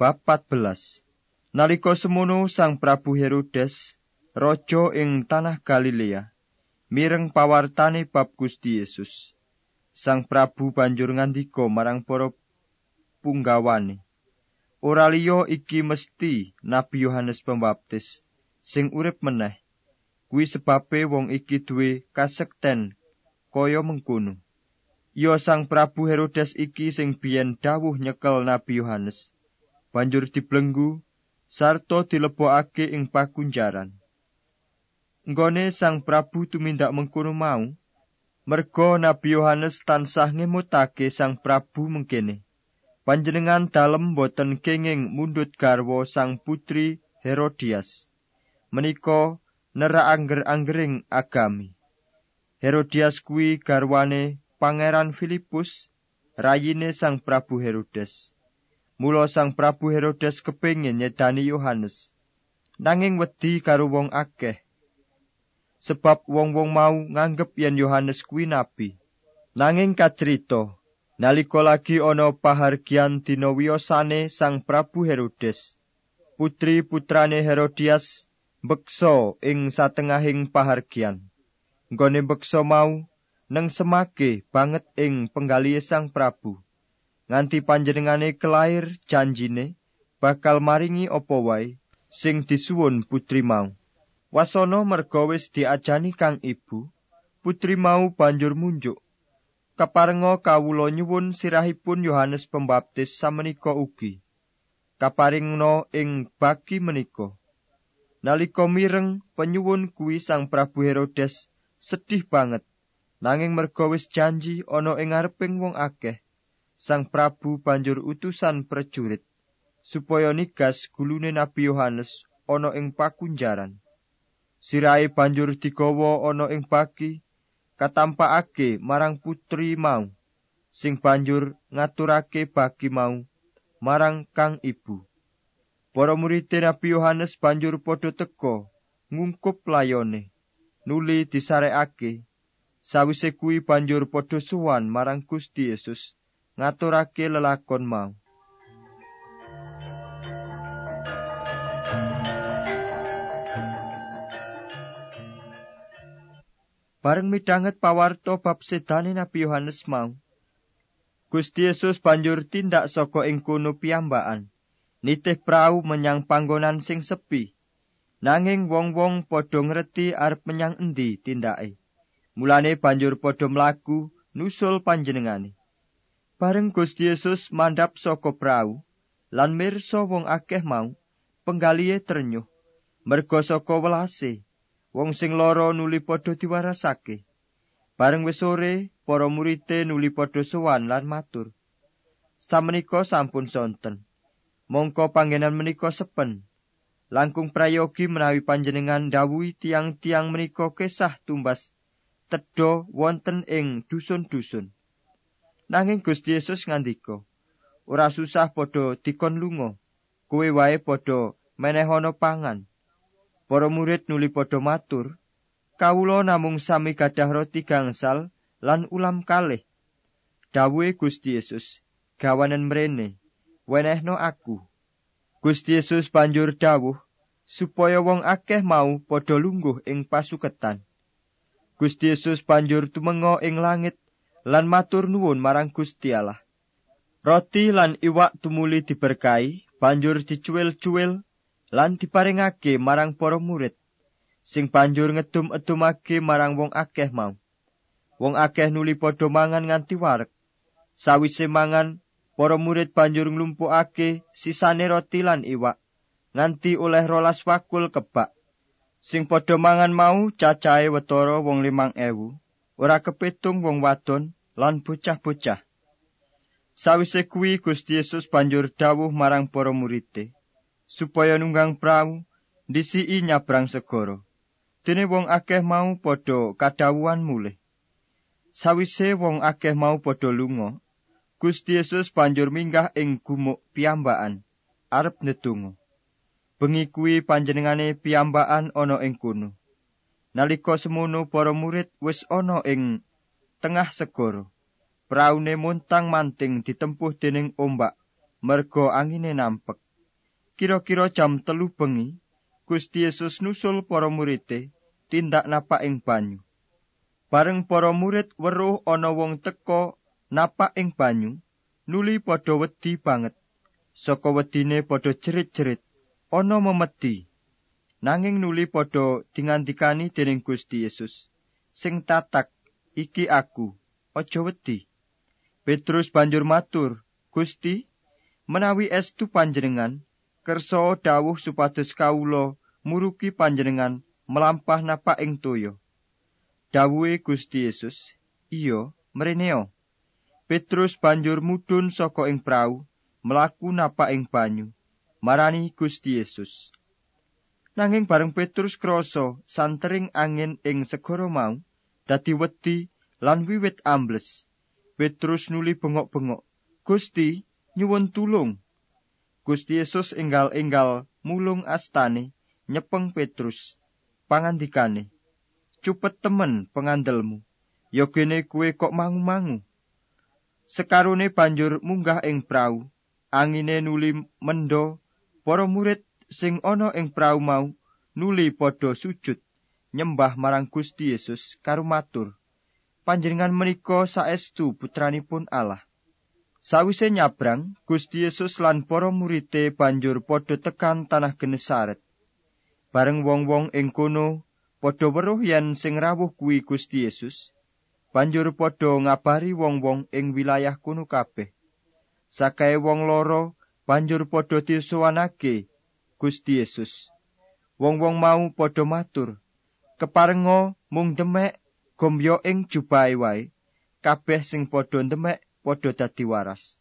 Bab 14 Nalika semono Sang Prabu Herodes raja ing tanah Galilea mireng pawartane bab Gusti Yesus. Sang Prabu banjur ngandika marang para punggawane. Ora liya iki mesti Nabi Yohanes Pembaptis sing urip meneh. Kuwi sebabe wong iki duwe kasekten kaya mengkono. Ya Sang Prabu Herodes iki sing biyen dawuh nyekel Nabi Yohanes. Banjur dibelenggu sarta dilebokake ing pakunjaran. Nggone Sang Prabu tumindak mengkono mau, merga Nabi Yohanes tansah ngemutake Sang Prabu mengkene. Panjenengan dalem boten kenging mundut garwa Sang Putri Herodias. Menika nera angger-anggering agami. Herodias kuwi garwane Pangeran Filipus, rayine Sang Prabu Herodes. Mula Sang Prabu Herodes kepingin nyedani Yohanes. Nanging wedi karo wong akeh. Sebab wong-wong mau nganggep yen Yohanes kuwi nabi. Nanging kacrita, nalika lagi ana pahargian dina wiyosane Sang Prabu Herodes, putri putrane Herodias beksa ing satengahing pahargian. Nggone beksa mau neng semake banget ing penggalihe Sang Prabu. Nganti panjenengane kelair janjine bakal maringi apa wae sing disuwun putri mau. Wasono merga wis diajani kang ibu, putri mau banjur munjuk. Kaparenga kawula nyuwun sirahipun Yohanes Pembaptis samenika ugi. Kaparingna ing bagi menika. Nalika mireng penyuwun kuwi Sang Prabu Herodes sedih banget. Nanging merga wis janji ana ing ngareping wong akeh, Sang Prabu banjur utusan prajurit supaya nigas gulune Nabi Yohanes ana ing pakunjaran. Sirahe banjur digawa ana ing bagi katampakake marang putri mau sing banjur ngaturake bagi mau marang kang ibu. Para murid Nabi Yohanes banjur padha teka ngungkup layone nuli disarekake sawise kuwi banjur padha suwan marang Gusti Yesus. Ngaturake lelakon mau. Bareng midanget pawarto bab sedane Nabi Yohanes mau, Gusti Yesus banjur tindak saka ing kono piyambakan, nitih prau menyang panggonan sing sepi. Nanging wong-wong padha ngerti arep menyang endi tindake. Mulane banjur padha mlaku nusul panjenengane. Bareng Gusti Yesus mandhap saka prau lan mirsa wong akeh mau penggalihe trenyuh merga saka welase wong sing lara nuli padha diwarasake. Bareng wis sore para murite nuli padha sowan lan matur. Samenika sampun sonten. Mongko panggenan menika sepen. Langkung prayogi menawi panjenengan dawuhi tiang-tiang menika kesah tumbas tedha wonten ing dusun-dusun Nanging Gusti Yesus ngandika, ora susah padha dikon lunga, kowe wae padha menehono pangan. Para murid nuli padha matur, kawula namung sami gadah roti gangsal lan ulam kalih. Dawuhe Gusti Yesus, gawanen mrene, wenehno aku. Gusti Yesus banjur dawuh supaya wong akeh mau padha lungguh ing pasuketan. Gusti Yesus banjur tumenga ing langit lan matur nuwun marang Gusti Allah. Roti lan iwak tumuli diberkahi, banjur dicuwil-cuwil lan diparingake marang para murid. Sing banjur ngedum-edumake marang wong akeh mau. Wong akeh nuli padha mangan nganti warek. Sawise mangan, para murid banjur nglumpukake sisane roti lan iwak nganti oleh rolas wakul kebak. Sing padha mangan mau cacahe wetara wong limang ewu. Ora kepitung wong wadon lan bocah-bocah. Sawise kuwi Gusti Yesus banjur dawuh marang para murid supaya nunggang prau disiki nyabrang segara. Dene wong akeh mau padha kadhawuhan mulih. Sawise wong akeh mau padha lunga, Gusti Yesus banjur minggah ing gumuk piyambakan arep nedungo. Bengi kuwi panjenengane piyambakan ana ing kono. Nalika semono para murid wis ana ing tengah segara. Praune muntang manting ditempuh dening ombak, merga angine nampek. Kira-kira jam telu bengi, Gusti Yesus nusul para murite tindak napak ing banyu. Bareng para murid weruh ana wong teka napak ing banyu, nuli padha wedi banget. Saka wedine padha jerit-jerit, ana memedi. Nanging nuli padha dingandikani dening Gusti Yesus, sing tatak, iki aku, aja wedi. Petrus banjur matur, Gusti, menawi estu panjenengan, kersa dawuh supados kawula murugi panjenengan melampah napa ing toya. Dawuhe Gusti Yesus, "Iya, mreneo." Petrus banjur mudhun saka ing prau, mlaku napa ing banyu, marani Gusti Yesus. Nanging bareng Petrus krasa santering angin ing segara mau, dadi wedi lan wiwit ambles. Petrus nuli bengok-bengok, "Gusti, nyuwun tulung." Gusti Yesus enggal-enggal mulung astane nyepeng Petrus pangandikane Cupet temen pengandelmu yogene kue kok mangu-mangu Sekarune banjur munggah ing prau angine nuli mendo para murid sing ana ing prau mau nuli padha sujud nyembah marang Gusti Yesus karo matur Panjenengan menika saestu putranipun Allah Sawise nyabrang, Gusti Yesus lan para murite banjur padha tekan tanah Genesaret. Bareng wong-wong ing kono padha weruh yen sing rawuh kuwi Gusti Yesus, banjur padha ngabari wong-wong ing wilayah kono kabeh. Sakae wong loro banjur padha disuwanake Gusti Yesus. Wong-wong mau padha matur, "Keparenga mung demek gombyo ing jubahe wae, kabeh sing padha demek padha dadi waras.